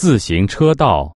自行车道。